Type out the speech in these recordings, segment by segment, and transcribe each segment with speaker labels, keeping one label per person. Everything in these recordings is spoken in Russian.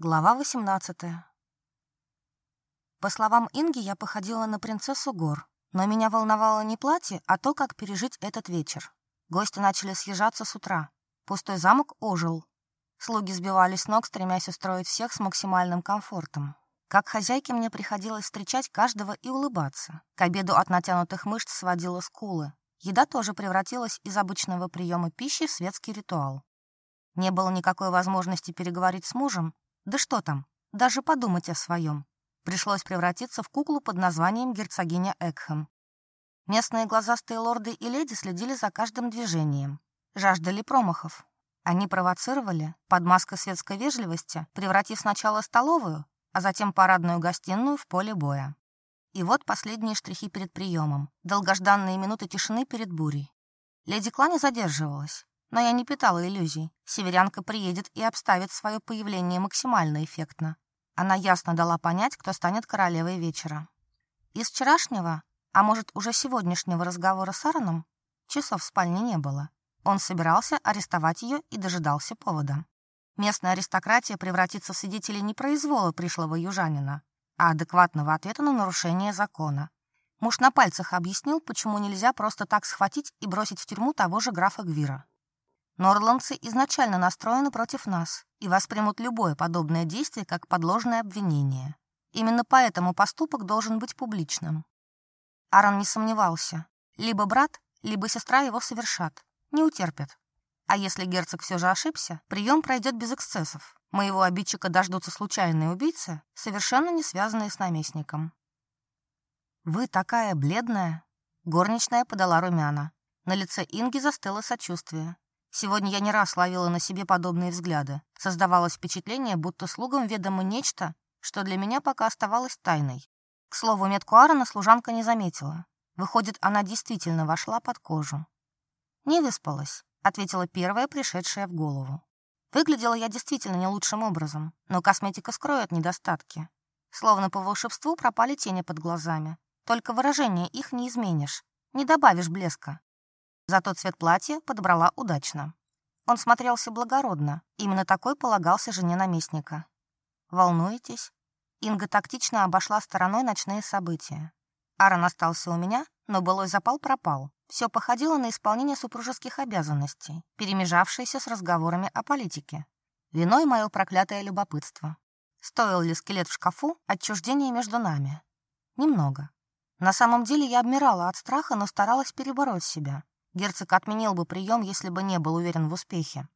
Speaker 1: Глава 18. По словам Инги, я походила на принцессу гор, но меня волновало не платье, а то, как пережить этот вечер. Гости начали съезжаться с утра. Пустой замок ожил. Слуги сбивались с ног, стремясь устроить всех с максимальным комфортом. Как хозяйке мне приходилось встречать каждого и улыбаться. К обеду от натянутых мышц сводила скулы. Еда тоже превратилась из обычного приема пищи в светский ритуал. Не было никакой возможности переговорить с мужем, да что там, даже подумать о своем. Пришлось превратиться в куклу под названием герцогиня Экхэм. Местные глазастые лорды и леди следили за каждым движением. Жаждали промахов. Они провоцировали, под маской светской вежливости, превратив сначала столовую, а затем парадную гостиную в поле боя. И вот последние штрихи перед приемом, долгожданные минуты тишины перед бурей. Леди Клани задерживалась. Но я не питала иллюзий. Северянка приедет и обставит свое появление максимально эффектно. Она ясно дала понять, кто станет королевой вечера. Из вчерашнего, а может, уже сегодняшнего разговора с Аароном, часов в спальне не было. Он собирался арестовать ее и дожидался повода. Местная аристократия превратится в свидетелей не произвола пришлого южанина, а адекватного ответа на нарушение закона. Муж на пальцах объяснил, почему нельзя просто так схватить и бросить в тюрьму того же графа Гвира. Норландцы изначально настроены против нас и воспримут любое подобное действие как подложное обвинение. Именно поэтому поступок должен быть публичным. Аран не сомневался. Либо брат, либо сестра его совершат. Не утерпят. А если герцог все же ошибся, прием пройдет без эксцессов. Моего обидчика дождутся случайные убийцы, совершенно не связанные с наместником. «Вы такая бледная!» Горничная подала румяна. На лице Инги застыло сочувствие. Сегодня я не раз ловила на себе подобные взгляды. Создавалось впечатление, будто слугам ведомо нечто, что для меня пока оставалось тайной. К слову, метку Аарона служанка не заметила. Выходит, она действительно вошла под кожу. «Не выспалась», — ответила первая, пришедшая в голову. Выглядела я действительно не лучшим образом, но косметика скроет недостатки. Словно по волшебству пропали тени под глазами. Только выражение их не изменишь, не добавишь блеска. Зато цвет платья подобрала удачно. Он смотрелся благородно. Именно такой полагался жене наместника. «Волнуетесь?» Инга тактично обошла стороной ночные события. Аарон остался у меня, но былой запал пропал. Все походило на исполнение супружеских обязанностей, перемежавшееся с разговорами о политике. Виной мое проклятое любопытство. Стоил ли скелет в шкафу отчуждение между нами? Немного. На самом деле я обмирала от страха, но старалась перебороть себя. Герцог отменил бы прием, если бы не был уверен в успехе.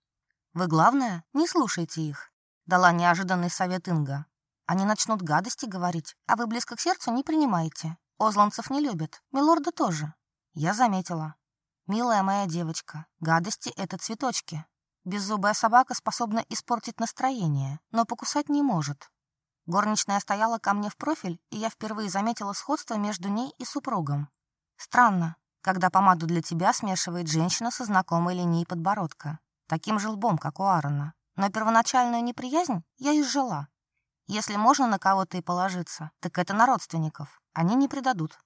Speaker 1: «Вы, главное, не слушайте их», — дала неожиданный совет Инга. «Они начнут гадости говорить, а вы близко к сердцу не принимаете. Озланцев не любят, милорда тоже». Я заметила. «Милая моя девочка, гадости — это цветочки. Беззубая собака способна испортить настроение, но покусать не может. Горничная стояла ко мне в профиль, и я впервые заметила сходство между ней и супругом. Странно, когда помаду для тебя смешивает женщина со знакомой линией подбородка, таким же лбом, как у Аарона. Но первоначальную неприязнь я изжила. Если можно на кого-то и положиться, так это на родственников. Они не предадут.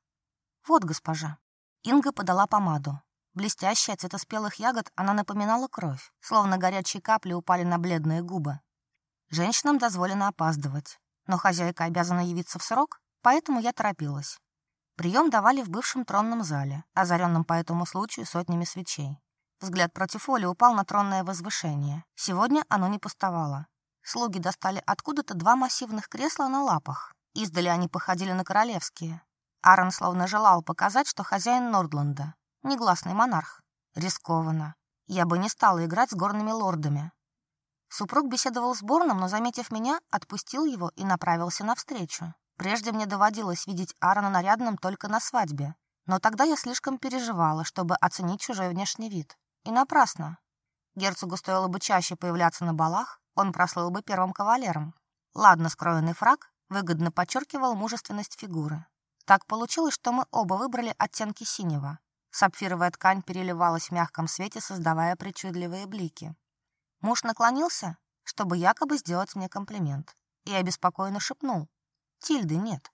Speaker 1: Вот, госпожа. Инга подала помаду. Блестящая цвета спелых ягод, она напоминала кровь, словно горячие капли упали на бледные губы. Женщинам дозволено опаздывать, но хозяйка обязана явиться в срок, поэтому я торопилась. Прием давали в бывшем тронном зале, озаренном по этому случаю сотнями свечей. Взгляд против Оли упал на тронное возвышение. Сегодня оно не пустовало. Слуги достали откуда-то два массивных кресла на лапах. Издали они походили на королевские. Аарон словно желал показать, что хозяин Нордланда. Негласный монарх. Рискованно. Я бы не стала играть с горными лордами. Супруг беседовал с Борном, но, заметив меня, отпустил его и направился навстречу. Прежде мне доводилось видеть Аарона нарядным только на свадьбе, но тогда я слишком переживала, чтобы оценить чужой внешний вид. И напрасно. Герцогу стоило бы чаще появляться на балах, он прослыл бы первым кавалером. Ладно, скроенный фраг выгодно подчеркивал мужественность фигуры. Так получилось, что мы оба выбрали оттенки синего. Сапфировая ткань переливалась в мягком свете, создавая причудливые блики. Муж наклонился, чтобы якобы сделать мне комплимент, и обеспокоенно шепнул. Тильды нет.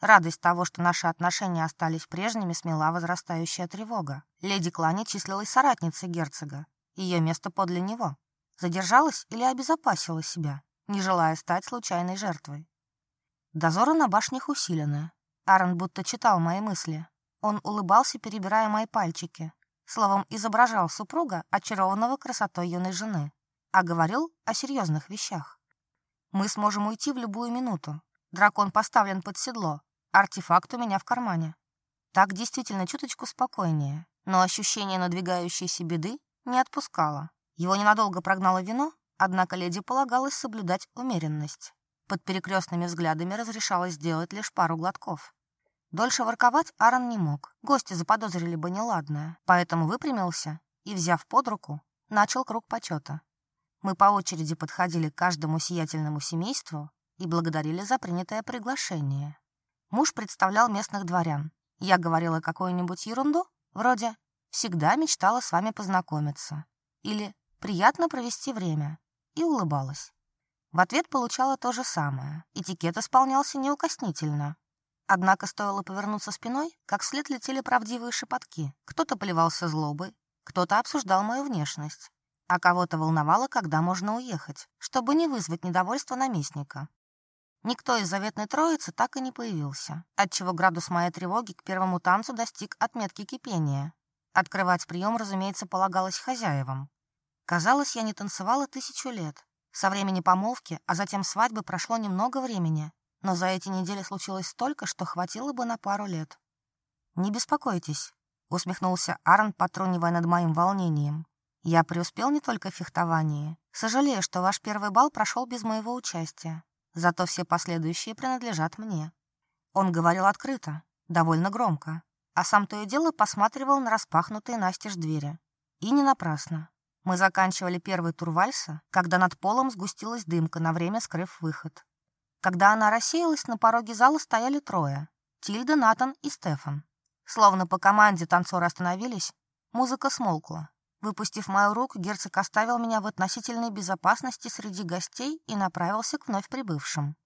Speaker 1: Радость того, что наши отношения остались прежними, смела возрастающая тревога. Леди Клани числилась соратницей герцога. Ее место подле него. Задержалась или обезопасила себя, не желая стать случайной жертвой. Дозоры на башнях усилены. Аарон будто читал мои мысли. Он улыбался, перебирая мои пальчики. Словом, изображал супруга, очарованного красотой юной жены. А говорил о серьезных вещах. Мы сможем уйти в любую минуту, Дракон поставлен под седло. Артефакт у меня в кармане. Так действительно чуточку спокойнее. Но ощущение надвигающейся беды не отпускало. Его ненадолго прогнало вино, однако леди полагалось соблюдать умеренность. Под перекрестными взглядами разрешалось сделать лишь пару глотков. Дольше ворковать Аарон не мог, гости заподозрили бы неладное, поэтому выпрямился и, взяв под руку, начал круг почета. Мы по очереди подходили к каждому сиятельному семейству, и благодарили за принятое приглашение. Муж представлял местных дворян. Я говорила какую-нибудь ерунду, вроде «всегда мечтала с вами познакомиться» или «приятно провести время» и улыбалась. В ответ получала то же самое. Этикет исполнялся неукоснительно. Однако стоило повернуться спиной, как вслед летели правдивые шепотки. Кто-то плевался злобой, кто-то обсуждал мою внешность, а кого-то волновало, когда можно уехать, чтобы не вызвать недовольство наместника. Никто из заветной троицы так и не появился, отчего градус моей тревоги к первому танцу достиг отметки кипения. Открывать прием, разумеется, полагалось хозяевам. Казалось, я не танцевала тысячу лет. Со времени помолвки, а затем свадьбы прошло немного времени, но за эти недели случилось столько, что хватило бы на пару лет. «Не беспокойтесь», — усмехнулся Аарон, потрунивая над моим волнением. «Я преуспел не только в фехтовании. Сожалею, что ваш первый бал прошел без моего участия. Зато все последующие принадлежат мне. Он говорил открыто, довольно громко, а сам то и дело посматривал на распахнутые настежь двери. И не напрасно. Мы заканчивали первый тур вальса, когда над полом сгустилась дымка, на время скрыв выход. Когда она рассеялась, на пороге зала стояли трое — Тильда, Натан и Стефан. Словно по команде танцоры остановились, музыка смолкла. Выпустив мою руку, герцог оставил меня в относительной безопасности среди гостей и направился к вновь прибывшим.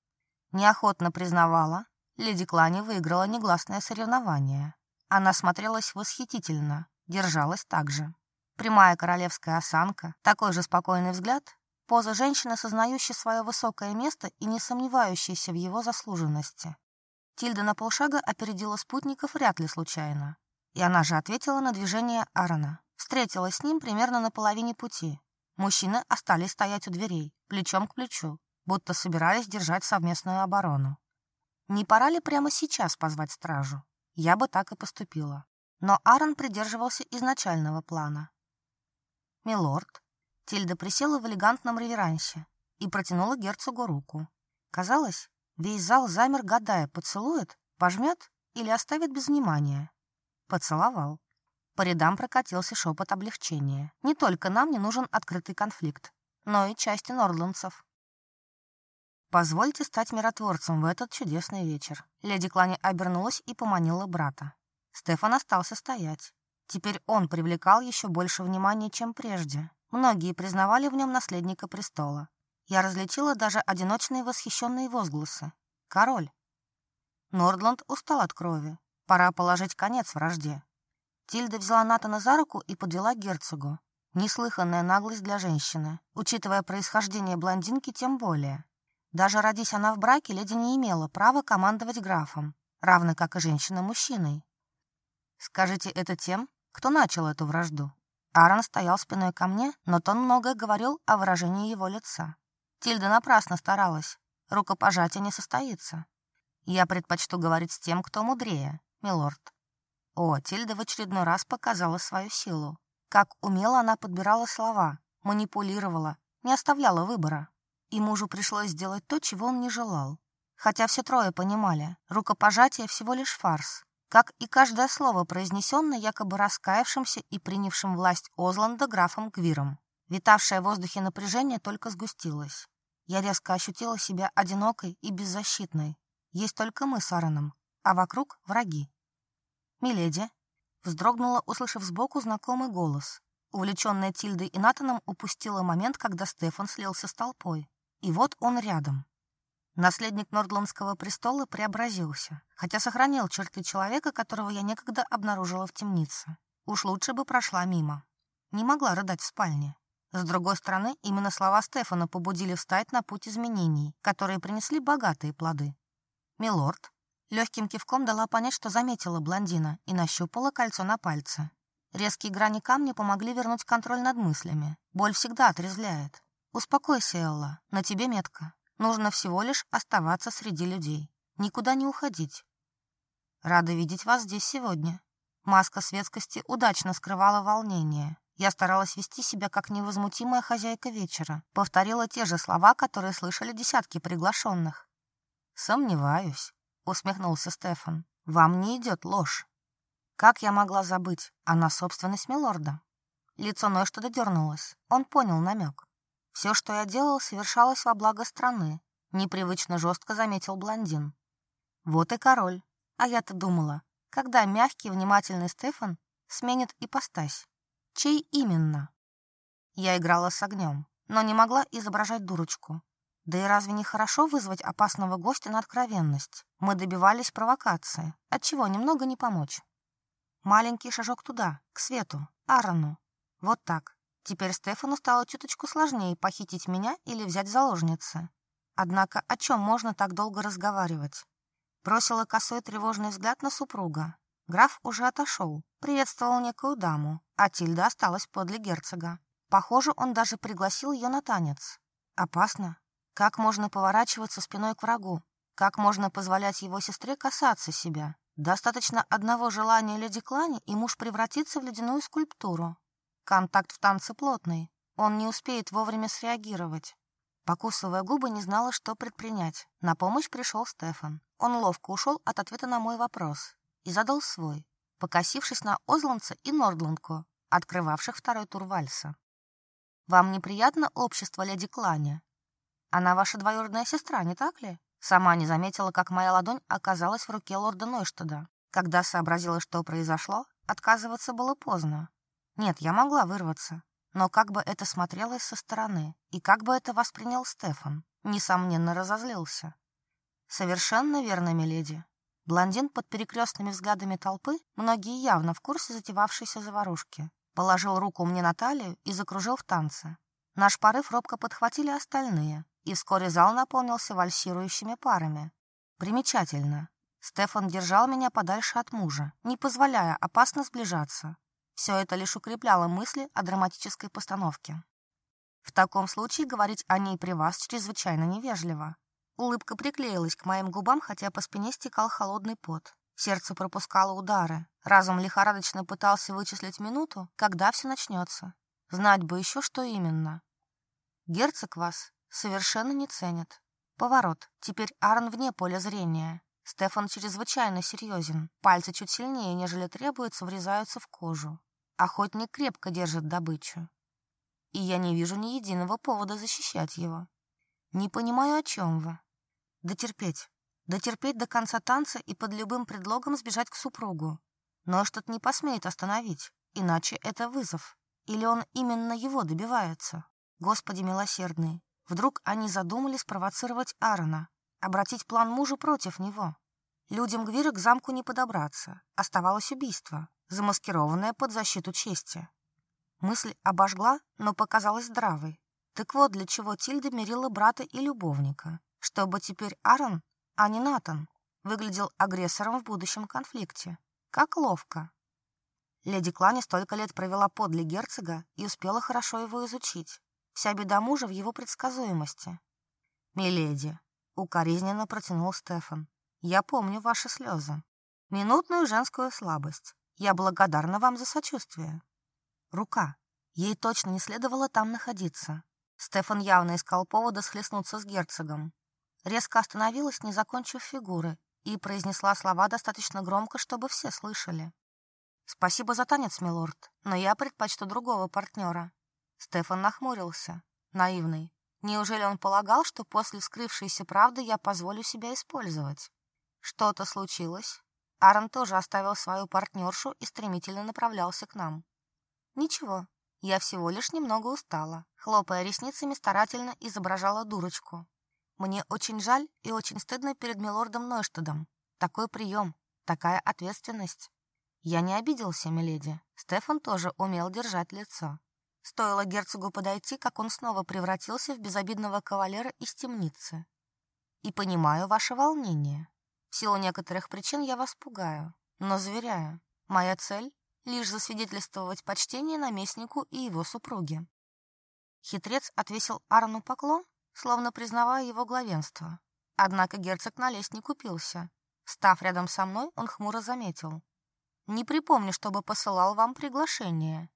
Speaker 1: Неохотно признавала, леди Клани выиграла негласное соревнование. Она смотрелась восхитительно, держалась так же. Прямая королевская осанка, такой же спокойный взгляд, поза женщины, сознающей свое высокое место и не сомневающейся в его заслуженности. Тильда на полшага опередила спутников вряд ли случайно. И она же ответила на движение Арона. Встретилась с ним примерно на половине пути. Мужчины остались стоять у дверей, плечом к плечу, будто собирались держать совместную оборону. Не пора ли прямо сейчас позвать стражу? Я бы так и поступила. Но Аарон придерживался изначального плана. «Милорд», Тильда присела в элегантном реверансе и протянула герцогу руку. Казалось, весь зал замер, гадая, поцелует, пожмет или оставит без внимания. Поцеловал. По рядам прокатился шепот облегчения. Не только нам не нужен открытый конфликт, но и части норландцев. «Позвольте стать миротворцем в этот чудесный вечер». Леди Клани обернулась и поманила брата. Стефан остался стоять. Теперь он привлекал еще больше внимания, чем прежде. Многие признавали в нем наследника престола. Я различила даже одиночные восхищенные возгласы. «Король». Нордланд устал от крови. Пора положить конец вражде. Тильда взяла Натана за руку и подвела к герцогу. Неслыханная наглость для женщины, учитывая происхождение блондинки тем более. Даже родись она в браке, леди не имела права командовать графом, равно как и женщина мужчиной. Скажите это тем, кто начал эту вражду. Аарон стоял спиной ко мне, но тон многое говорил о выражении его лица. Тильда напрасно старалась. Рукопожатие не состоится. Я предпочту говорить с тем, кто мудрее, милорд. О, Отель в очередной раз показала свою силу. Как умело она подбирала слова, манипулировала, не оставляла выбора. И мужу пришлось сделать то, чего он не желал. Хотя все трое понимали, рукопожатие всего лишь фарс. Как и каждое слово, произнесенное якобы раскаявшимся и принявшим власть Озланда графом Гвиром. Витавшее в воздухе напряжение только сгустилось. Я резко ощутила себя одинокой и беззащитной. Есть только мы с Аароном, а вокруг враги. «Миледи!» вздрогнула, услышав сбоку знакомый голос. Увлеченная Тильдой и Натаном упустила момент, когда Стефан слился с толпой. И вот он рядом. Наследник Нордландского престола преобразился, хотя сохранил черты человека, которого я некогда обнаружила в темнице. Уж лучше бы прошла мимо. Не могла рыдать в спальне. С другой стороны, именно слова Стефана побудили встать на путь изменений, которые принесли богатые плоды. «Милорд», Легким кивком дала понять, что заметила блондина, и нащупала кольцо на пальце. Резкие грани камня помогли вернуть контроль над мыслями. Боль всегда отрезвляет. «Успокойся, Элла, на тебе метка. Нужно всего лишь оставаться среди людей. Никуда не уходить. Рада видеть вас здесь сегодня». Маска светскости удачно скрывала волнение. Я старалась вести себя как невозмутимая хозяйка вечера. Повторила те же слова, которые слышали десятки приглашенных. «Сомневаюсь». — усмехнулся Стефан. «Вам не идет ложь. Как я могла забыть? Она собственность милорда». Лицо Ной что-то дернулось. Он понял намек. «Все, что я делал, совершалось во благо страны», — непривычно жестко заметил блондин. «Вот и король. А я-то думала, когда мягкий, внимательный Стефан сменит ипостась. Чей именно?» Я играла с огнем, но не могла изображать дурочку. Да и разве не хорошо вызвать опасного гостя на откровенность? Мы добивались провокации. Отчего немного не помочь? Маленький шажок туда, к свету, Аарону. Вот так. Теперь Стефану стало чуточку сложнее похитить меня или взять заложницы. Однако о чем можно так долго разговаривать? Бросила косой тревожный взгляд на супруга. Граф уже отошел, приветствовал некую даму, а Тильда осталась подле герцога. Похоже, он даже пригласил ее на танец. Опасно, как можно поворачиваться спиной к врагу? Как можно позволять его сестре касаться себя? Достаточно одного желания леди Клани, и муж превратится в ледяную скульптуру. Контакт в танце плотный. Он не успеет вовремя среагировать. Покусывая губы, не знала, что предпринять. На помощь пришел Стефан. Он ловко ушел от ответа на мой вопрос. И задал свой, покосившись на Озландца и Нордландку, открывавших второй тур вальса. «Вам неприятно общество леди Клани?» Она ваша двоюродная сестра, не так ли? Сама не заметила, как моя ладонь оказалась в руке лорда Нойштада. Когда сообразила, что произошло, отказываться было поздно. Нет, я могла вырваться. Но как бы это смотрелось со стороны, и как бы это воспринял Стефан, несомненно, разозлился. Совершенно верно, миледи. Блондин под перекрестными взглядами толпы, многие явно в курсе затевавшейся заварушки, положил руку мне на талию и закружил в танце. Наш порыв робко подхватили остальные, и вскоре зал наполнился вальсирующими парами. Примечательно. Стефан держал меня подальше от мужа, не позволяя опасно сближаться. Все это лишь укрепляло мысли о драматической постановке. В таком случае говорить о ней при вас чрезвычайно невежливо. Улыбка приклеилась к моим губам, хотя по спине стекал холодный пот. Сердце пропускало удары. Разум лихорадочно пытался вычислить минуту, когда все начнется. Знать бы еще, что именно. «Герцог вас совершенно не ценит. Поворот. Теперь Арн вне поля зрения. Стефан чрезвычайно серьезен. Пальцы чуть сильнее, нежели требуется, врезаются в кожу. Охотник крепко держит добычу. И я не вижу ни единого повода защищать его. Не понимаю, о чем вы. Дотерпеть. Дотерпеть до конца танца и под любым предлогом сбежать к супругу. Но что-то не посмеет остановить, иначе это вызов. Или он именно его добивается. Господи милосердный, Вдруг они задумали спровоцировать Аарона, обратить план мужа против него. Людям Гвира к замку не подобраться. Оставалось убийство, замаскированное под защиту чести. Мысль обожгла, но показалась здравой. Так вот, для чего Тильда мирила брата и любовника. Чтобы теперь Аарон, а не Натан, выглядел агрессором в будущем конфликте. Как ловко. Леди Клани столько лет провела подле герцога и успела хорошо его изучить. Вся беда мужа в его предсказуемости. «Миледи», — укоризненно протянул Стефан, — «я помню ваши слезы. Минутную женскую слабость. Я благодарна вам за сочувствие». Рука. Ей точно не следовало там находиться. Стефан явно искал повода схлестнуться с герцогом. Резко остановилась, не закончив фигуры, и произнесла слова достаточно громко, чтобы все слышали. «Спасибо за танец, милорд, но я предпочту другого партнера. Стефан нахмурился. Наивный. Неужели он полагал, что после скрывшейся правды я позволю себя использовать? Что-то случилось. Аарон тоже оставил свою партнершу и стремительно направлялся к нам. Ничего, я всего лишь немного устала. Хлопая ресницами, старательно изображала дурочку. Мне очень жаль и очень стыдно перед милордом Нойштадом. Такой прием, такая ответственность. Я не обиделся, миледи. Стефан тоже умел держать лицо. Стоило герцогу подойти, как он снова превратился в безобидного кавалера из темницы. И понимаю ваше волнение. В силу некоторых причин я вас пугаю, но заверяю, моя цель — лишь засвидетельствовать почтение наместнику и его супруге. Хитрец отвесил Арну поклон, словно признавая его главенство. Однако герцог на лесть не купился. Став рядом со мной, он хмуро заметил. «Не припомню, чтобы посылал вам приглашение».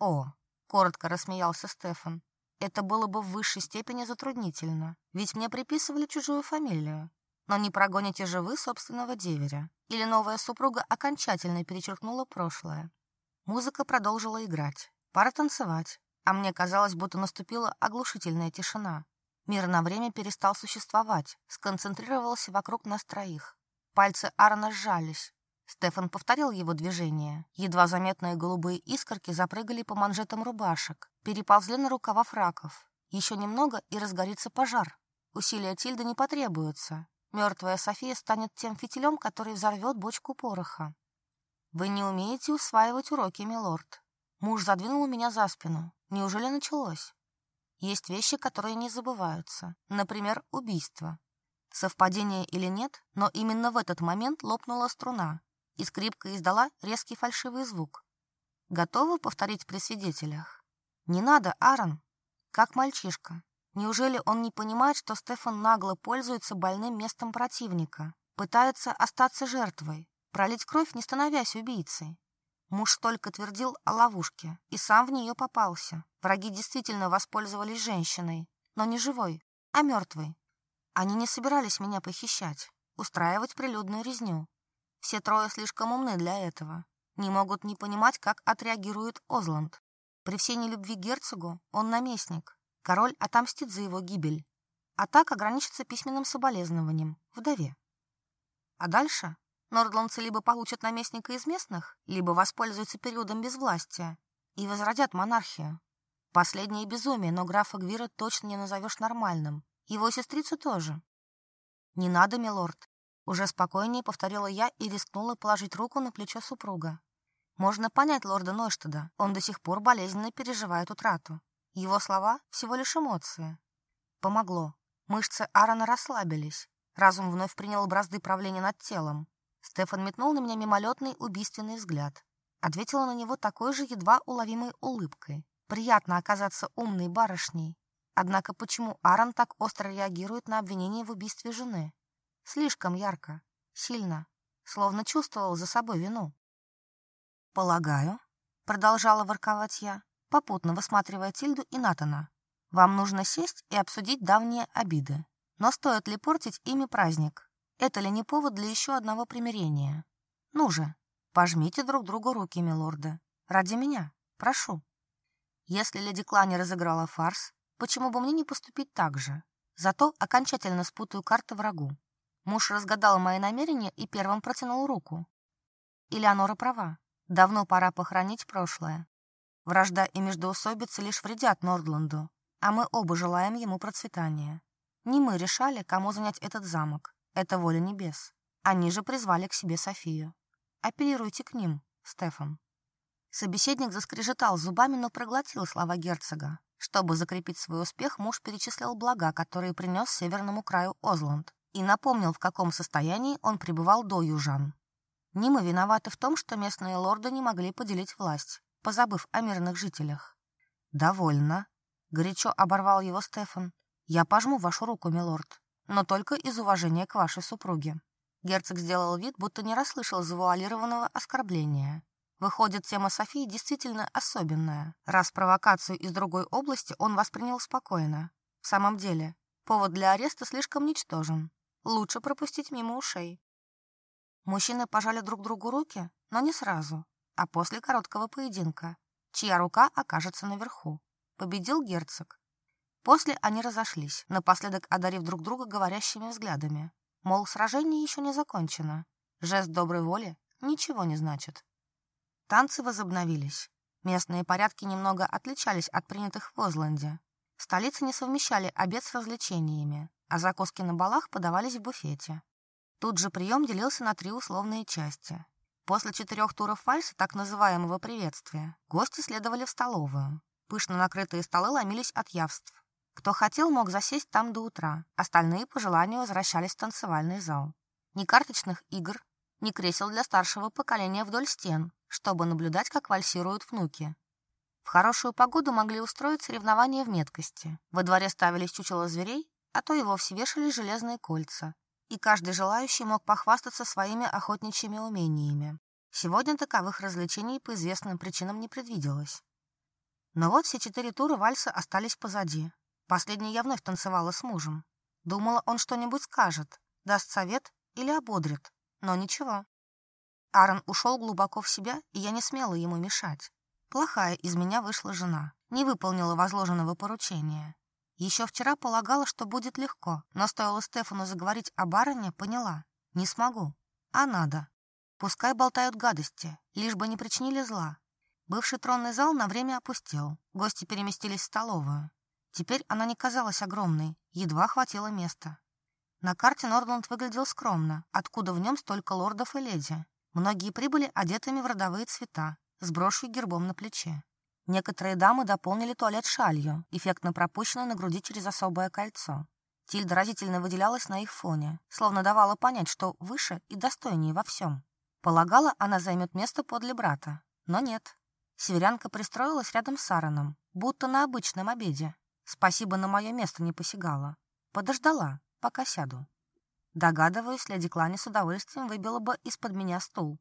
Speaker 1: «О, коротко рассмеялся Стефан. Это было бы в высшей степени затруднительно, ведь мне приписывали чужую фамилию. Но не прогоните же вы собственного деверя. Или новая супруга окончательно перечеркнула прошлое. Музыка продолжила играть. Пора танцевать. А мне казалось, будто наступила оглушительная тишина. Мир на время перестал существовать, сконцентрировался вокруг нас троих. Пальцы Арна сжались, Стефан повторил его движение. Едва заметные голубые искорки запрыгали по манжетам рубашек, переползли на рукава фраков. Еще немного, и разгорится пожар. Усилия Тильды не потребуются. Мертвая София станет тем фитилем, который взорвет бочку пороха. «Вы не умеете усваивать уроки, милорд». Муж задвинул меня за спину. Неужели началось? Есть вещи, которые не забываются. Например, убийство. Совпадение или нет, но именно в этот момент лопнула струна, и скрипка издала резкий фальшивый звук. Готовы повторить при свидетелях? Не надо, Аарон. Как мальчишка. Неужели он не понимает, что Стефан нагло пользуется больным местом противника, пытается остаться жертвой, пролить кровь, не становясь убийцей? Муж только твердил о ловушке и сам в нее попался. Враги действительно воспользовались женщиной, но не живой, а мертвой. Они не собирались меня похищать, устраивать прилюдную резню, все трое слишком умны для этого. Не могут не понимать, как отреагирует Озланд. При всей нелюбви герцогу он наместник. Король отомстит за его гибель. А так ограничится письменным соболезнованием, вдове. А дальше нордландцы либо получат наместника из местных, либо воспользуются периодом безвластия и возродят монархию. Последнее безумие, но графа Гвира точно не назовешь нормальным. Его сестрицу тоже. Не надо, милорд. Уже спокойнее повторила я и рискнула положить руку на плечо супруга. Можно понять лорда Нойштада, он до сих пор болезненно переживает утрату. Его слова — всего лишь эмоции. Помогло. Мышцы Аарона расслабились. Разум вновь принял бразды правления над телом. Стефан метнул на меня мимолетный убийственный взгляд. Ответила на него такой же едва уловимой улыбкой. Приятно оказаться умной барышней. Однако почему Аарон так остро реагирует на обвинение в убийстве жены? Слишком ярко, сильно, словно чувствовал за собой вину. «Полагаю», — продолжала ворковать я, попутно высматривая Тильду и Натана, «вам нужно сесть и обсудить давние обиды. Но стоит ли портить ими праздник? Это ли не повод для еще одного примирения? Ну же, пожмите друг другу руки, милорды. Ради меня, прошу». Если леди Клани разыграла фарс, почему бы мне не поступить так же? Зато окончательно спутаю карты врагу. Муж разгадал мои намерения и первым протянул руку. Элеонора права. Давно пора похоронить прошлое. Вражда и междоусобицы лишь вредят Нордланду, а мы оба желаем ему процветания. Не мы решали, кому занять этот замок. Это воля небес. Они же призвали к себе Софию. Апеллируйте к ним, Стефан. Собеседник заскрежетал зубами, но проглотил слова герцога. Чтобы закрепить свой успех, муж перечислил блага, которые принес северному краю Озланд и напомнил, в каком состоянии он пребывал до южан. Нимы виноваты в том, что местные лорды не могли поделить власть, позабыв о мирных жителях. «Довольно», — горячо оборвал его Стефан. «Я пожму вашу руку, милорд, но только из уважения к вашей супруге». Герцог сделал вид, будто не расслышал завуалированного оскорбления. Выходит, тема Софии действительно особенная, раз провокацию из другой области он воспринял спокойно. В самом деле, повод для ареста слишком ничтожен лучше пропустить мимо ушей. Мужчины пожали друг другу руки, но не сразу, а после короткого поединка, чья рука окажется наверху. Победил герцог. После они разошлись, напоследок одарив друг друга говорящими взглядами. Мол, сражение еще не закончено. Жест доброй воли ничего не значит. Танцы возобновились. Местные порядки немного отличались от принятых в Озланде. Столицы не совмещали обед с развлечениями, а закуски на балах подавались в буфете. Тут же прием делился на три условные части. После четырех туров фальса, так называемого приветствия, гости следовали в столовую. Пышно накрытые столы ломились от явств. Кто хотел, мог засесть там до утра. Остальные, по желанию, возвращались в танцевальный зал. Ни карточных игр, ни кресел для старшего поколения вдоль стен, чтобы наблюдать, как вальсируют внуки. В хорошую погоду могли устроить соревнования в меткости. Во дворе ставились чучело зверей, а то и вовсе вешали железные кольца. И каждый желающий мог похвастаться своими охотничьими умениями. Сегодня таковых развлечений по известным причинам не предвиделось. Но вот все четыре туры вальса остались позади. Последний я вновь танцевала с мужем. Думала, он что-нибудь скажет, даст совет или ободрит. Но ничего. Аарон ушел глубоко в себя, и я не смела ему мешать. Плохая из меня вышла жена, не выполнила возложенного поручения. Еще вчера полагала, что будет легко, но стоило Стефану заговорить о барыне, поняла. Не смогу. А надо. Пускай болтают гадости, лишь бы не причинили зла. Бывший тронный зал на время опустел. Гости переместились в столовую. Теперь она не казалась огромной, едва хватило места. На карте Нордланд выглядел скромно, откуда в нем столько лордов и леди. Многие прибыли одетыми в родовые цвета, с брошью гербом на плече. Некоторые дамы дополнили туалет шалью, эффектно пропущенной на груди через особое кольцо. Тиль разительно выделялась на их фоне, словно давала понять, что выше и достойнее во всем. Полагала, она займет место подле брата, но нет. Северянка пристроилась рядом с Аароном, будто на обычном обеде. Спасибо, на мое место не посягала. Подождала, пока сяду. Догадываюсь, леди Клани с удовольствием выбила бы из-под меня стул,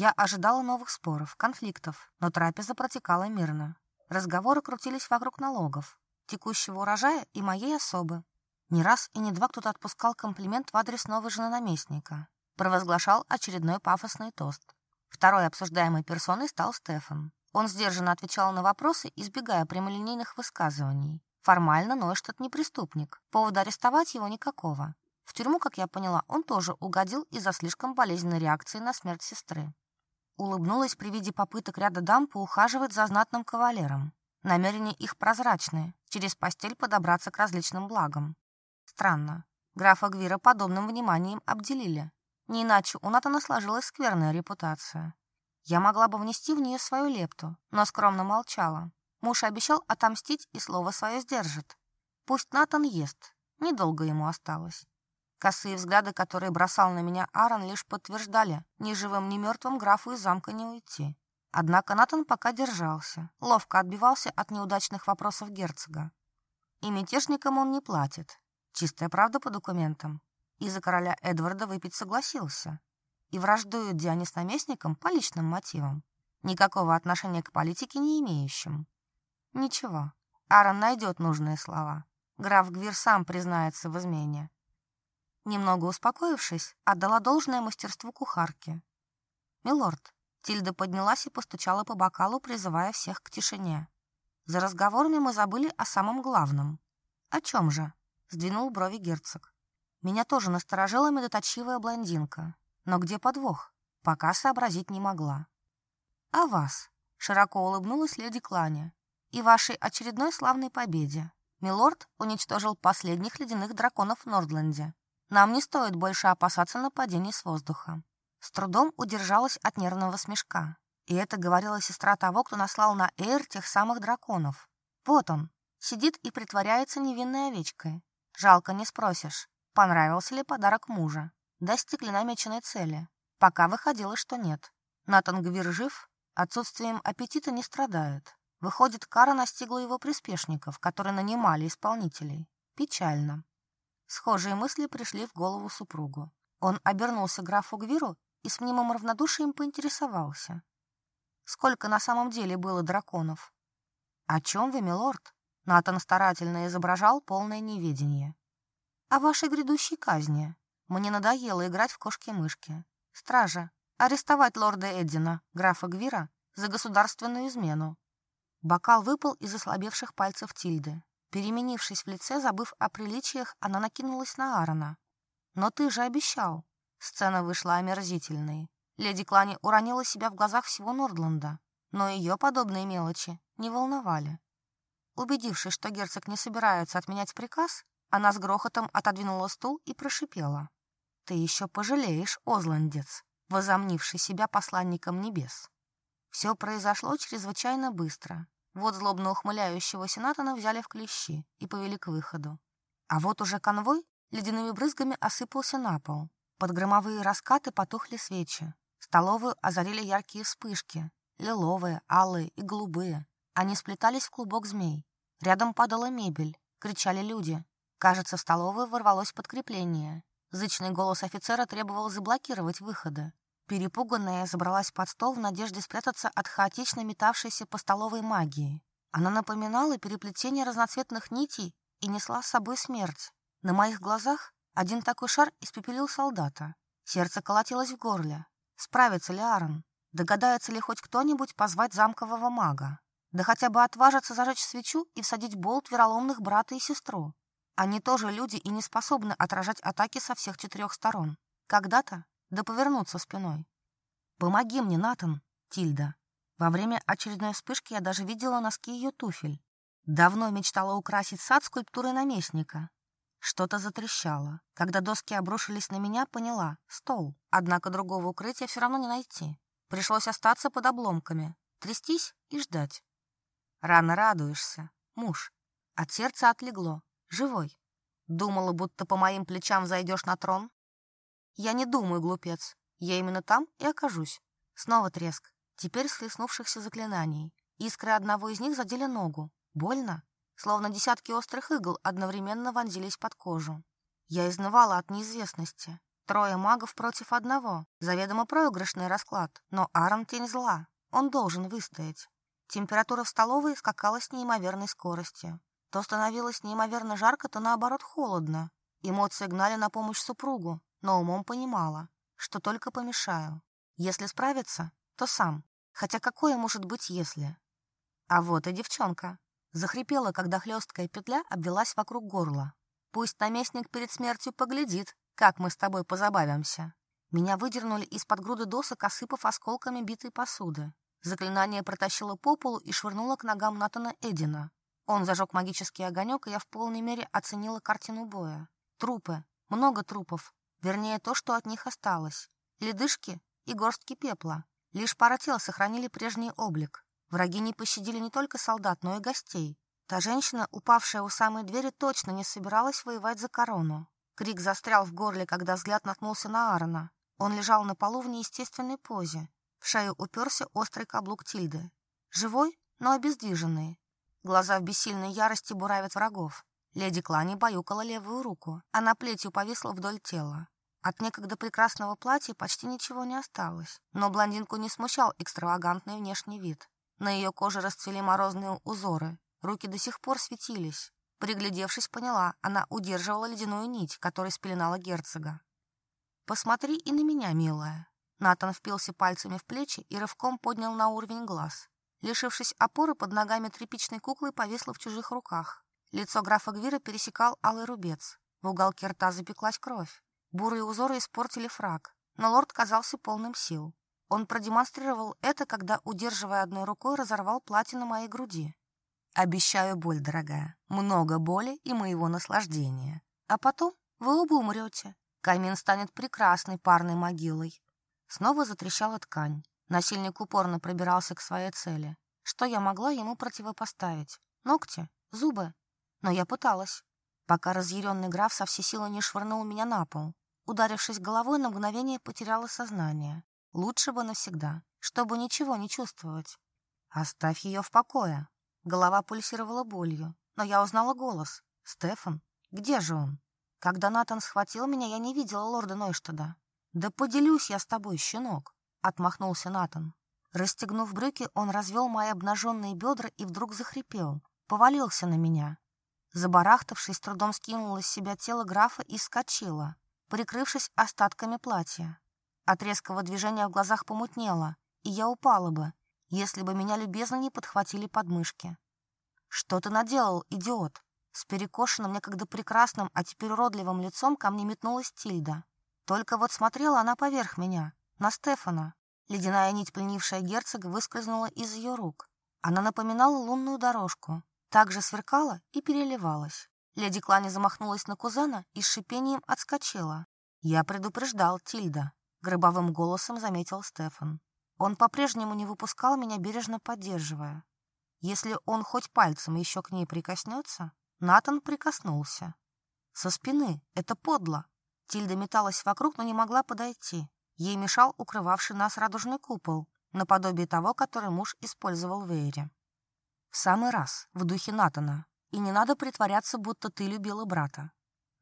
Speaker 1: я ожидала новых споров, конфликтов, но трапеза протекала мирно. Разговоры крутились вокруг налогов, текущего урожая и моей особы. Не раз и не два кто-то отпускал комплимент в адрес новой жены наместника. Провозглашал очередной пафосный тост. Второй обсуждаемой персоной стал Стефан. Он сдержанно отвечал на вопросы, избегая прямолинейных высказываний. Формально Нойштадт не преступник, повода арестовать его никакого. В тюрьму, как я поняла, он тоже угодил из-за слишком болезненной реакции на смерть сестры улыбнулась при виде попыток ряда дам поухаживать за знатным кавалером. Намерения их прозрачны, через постель подобраться к различным благам. Странно. Графа Гвира подобным вниманием обделили. Не иначе у Натана сложилась скверная репутация. Я могла бы внести в нее свою лепту, но скромно молчала. Муж обещал отомстить и слово свое сдержит. Пусть Натан ест, недолго ему осталось. Косые взгляды, которые бросал на меня Аарон, лишь подтверждали, ни живым, ни мертвым графу из замка не уйти. Однако Натан пока держался, ловко отбивался от неудачных вопросов герцога. И мятежникам он не платит. Чистая правда по документам. И за короля Эдварда выпить согласился. И враждует Диане с наместником по личным мотивам, никакого отношения к политике не имеющим. Ничего, Аарон найдет нужные слова. Граф Гвир сам признается в измене. Немного успокоившись, отдала должное мастерству кухарке. «Милорд», Тильда поднялась и постучала по бокалу, призывая всех к тишине. За разговорами мы забыли о самом главном. «О чем же?» — сдвинул брови герцог. Меня тоже насторожила медоточивая блондинка. Но где подвох? Пока сообразить не могла. А вас!» — широко улыбнулась леди Кланя. «И вашей очередной славной победе. Милорд уничтожил последних ледяных драконов в Нордленде. Нам не стоит больше опасаться нападений с воздуха. С трудом удержалась от нервного смешка. И это говорила сестра того, кто наслал на Эйр тех самых драконов. Вот он, сидит и притворяется невинной овечкой. Жалко не спросишь, понравился ли подарок мужа. Достиг ли намеченной цели? Пока выходило, что нет. Натан Гвир жив, отсутствием аппетита не страдает. Выходит, кара настигла его приспешников, которые нанимали исполнителей. Печально. Схожие мысли пришли в голову супругу. Он обернулся графу Гвиру и с мнимым равнодушием поинтересовался. «Сколько на самом деле было драконов?» «О чем вы, милорд?» Натан старательно изображал полное неведение. «О вашей грядущей казни. Мне надоело играть в кошки-мышки. Стража, арестовать лорда Эддина, графа Гвира, за государственную измену». Бокал выпал из ослабевших пальцев Тильды. Переменившись в лице, забыв о приличиях, она накинулась на Аарона. «Но ты же обещал!» Сцена вышла омерзительной. Леди Клани уронила себя в глазах всего Нордланда, но ее подобные мелочи не волновали. Убедившись, что герцог не собирается отменять приказ, она с грохотом отодвинула стул и прошипела. «Ты еще пожалеешь, озландец, возомнивший себя посланником небес». Все произошло чрезвычайно быстро, вот злобно ухмыляющегося Натана взяли в клещи и повели к выходу. А вот уже конвой ледяными брызгами осыпался на пол. Под громовые раскаты потухли свечи. Столовую озарили яркие вспышки. Лиловые, алые и голубые. Они сплетались в клубок змей. Рядом падала мебель. Кричали люди. Кажется, в столовую ворвалось подкрепление. Зычный голос офицера требовал заблокировать выходы. Перепуганная забралась под стол в надежде спрятаться от хаотично метавшейся по столовой магии. Она напоминала переплетение разноцветных нитей и несла с собой смерть. На моих глазах один такой шар испепелил солдата. Сердце колотилось в горле. Справится ли Аарон? Догадается ли хоть кто-нибудь позвать замкового мага? Да хотя бы отважится зажечь свечу и всадить болт вероломных брата и сестру. Они тоже люди и не способны отражать атаки со всех четырех сторон. Когда-то да повернуться спиной. «Помоги мне, Натан, Тильда!» Во время очередной вспышки я даже видела носки ее туфель. Давно мечтала украсить сад скульптурой наместника. Что-то затрещало. Когда доски обрушились на меня, поняла — стол. Однако другого укрытия все равно не найти. Пришлось остаться под обломками, трястись и ждать. Рано радуешься, муж. От сердца отлегло, живой. Думала, будто по моим плечам зайдешь на трон, я не думаю, глупец. Я именно там и окажусь. Снова треск. Теперь слеснувшихся заклинаний. Искры одного из них задели ногу. Больно. Словно десятки острых игл одновременно вонзились под кожу. Я изнывала от неизвестности. Трое магов против одного. Заведомо проигрышный расклад. Но Аран тень зла. Он должен выстоять. Температура в столовой скакала с неимоверной скоростью. То становилось неимоверно жарко, то наоборот холодно. Эмоции гнали на помощь супругу, но умом понимала, что только помешаю. Если справится, то сам. Хотя какое может быть «если»? А вот и девчонка. Захрипела, когда хлесткая петля обвелась вокруг горла. «Пусть наместник перед смертью поглядит, как мы с тобой позабавимся». Меня выдернули из-под груды досок, осыпав осколками битой посуды. Заклинание протащило по полу и швырнуло к ногам Натана Эдина. Он зажег магический огонек, и я в полной мере оценила картину боя. Трупы. Много трупов вернее то, что от них осталось, ледышки и горстки пепла. Лишь пара тел сохранили прежний облик. Враги не пощадили не только солдат, но и гостей. Та женщина, упавшая у самой двери, точно не собиралась воевать за корону. Крик застрял в горле, когда взгляд наткнулся на Аарона. Он лежал на полу в неестественной позе. В шею уперся острый каблук Тильды. Живой, но обездвиженный. Глаза в бессильной ярости буравят врагов. Леди Клани баюкала левую руку. Она плетью повисла вдоль тела. От некогда прекрасного платья почти ничего не осталось. Но блондинку не смущал экстравагантный внешний вид. На ее коже расцвели морозные узоры. Руки до сих пор светились. Приглядевшись, поняла, она удерживала ледяную нить, которой спеленала герцога. «Посмотри и на меня, милая». Натан впился пальцами в плечи и рывком поднял на уровень глаз. Лишившись опоры, под ногами тряпичной куклы повисла в чужих руках. Лицо графа Гвира пересекал алый рубец. В уголке рта запеклась кровь. Бурые узоры испортили фраг, но лорд казался полным сил. Он продемонстрировал это, когда, удерживая одной рукой, разорвал платье на моей груди. «Обещаю боль, дорогая. Много боли и моего наслаждения. А потом вы оба умрете. Камин станет прекрасной парной могилой». Снова затрещала ткань. Насильник упорно пробирался к своей цели. Что я могла ему противопоставить? Ногти? Зубы? но я пыталась, пока разъяренный граф со всей силы не швырнул меня на пол. Ударившись головой, на мгновение потеряла сознание. Лучше бы навсегда, чтобы ничего не чувствовать. «Оставь ее в покое». Голова пульсировала болью, но я узнала голос. «Стефан, где же он?» Когда Натан схватил меня, я не видела лорда Нойштада. «Да поделюсь я с тобой, щенок», — отмахнулся Натан. Расстегнув брюки, он развел мои обнаженные бедра и вдруг захрипел. Повалился на меня. Забарахтавшись, трудом скинула с себя тело графа и скочила, прикрывшись остатками платья. От резкого движения в глазах помутнело, и я упала бы, если бы меня любезно не подхватили подмышки. «Что ты наделал, идиот?» С перекошенным некогда прекрасным, а теперь уродливым лицом ко мне метнулась Тильда. Только вот смотрела она поверх меня, на Стефана. Ледяная нить, пленившая герцога, выскользнула из ее рук. Она напоминала лунную дорожку, также сверкала и переливалась. Леди Клани замахнулась на кузена и с шипением отскочила. «Я предупреждал Тильда», — гробовым голосом заметил Стефан. Он по-прежнему не выпускал меня, бережно поддерживая. Если он хоть пальцем еще к ней прикоснется, Натан прикоснулся. Со спины. Это подло. Тильда металась вокруг, но не могла подойти. Ей мешал укрывавший нас радужный купол, наподобие того, который муж использовал в Эйре. В самый раз, в духе Натана. И не надо притворяться, будто ты любила брата.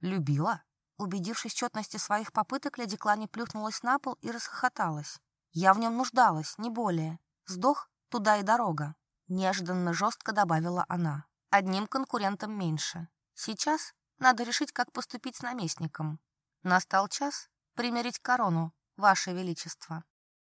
Speaker 1: Любила? Убедившись в четности своих попыток, леди Клани плюхнулась на пол и расхохоталась. Я в нем нуждалась, не более. Сдох, туда и дорога. Неожиданно жестко добавила она. Одним конкурентом меньше. Сейчас надо решить, как поступить с наместником. Настал час примерить корону, ваше величество.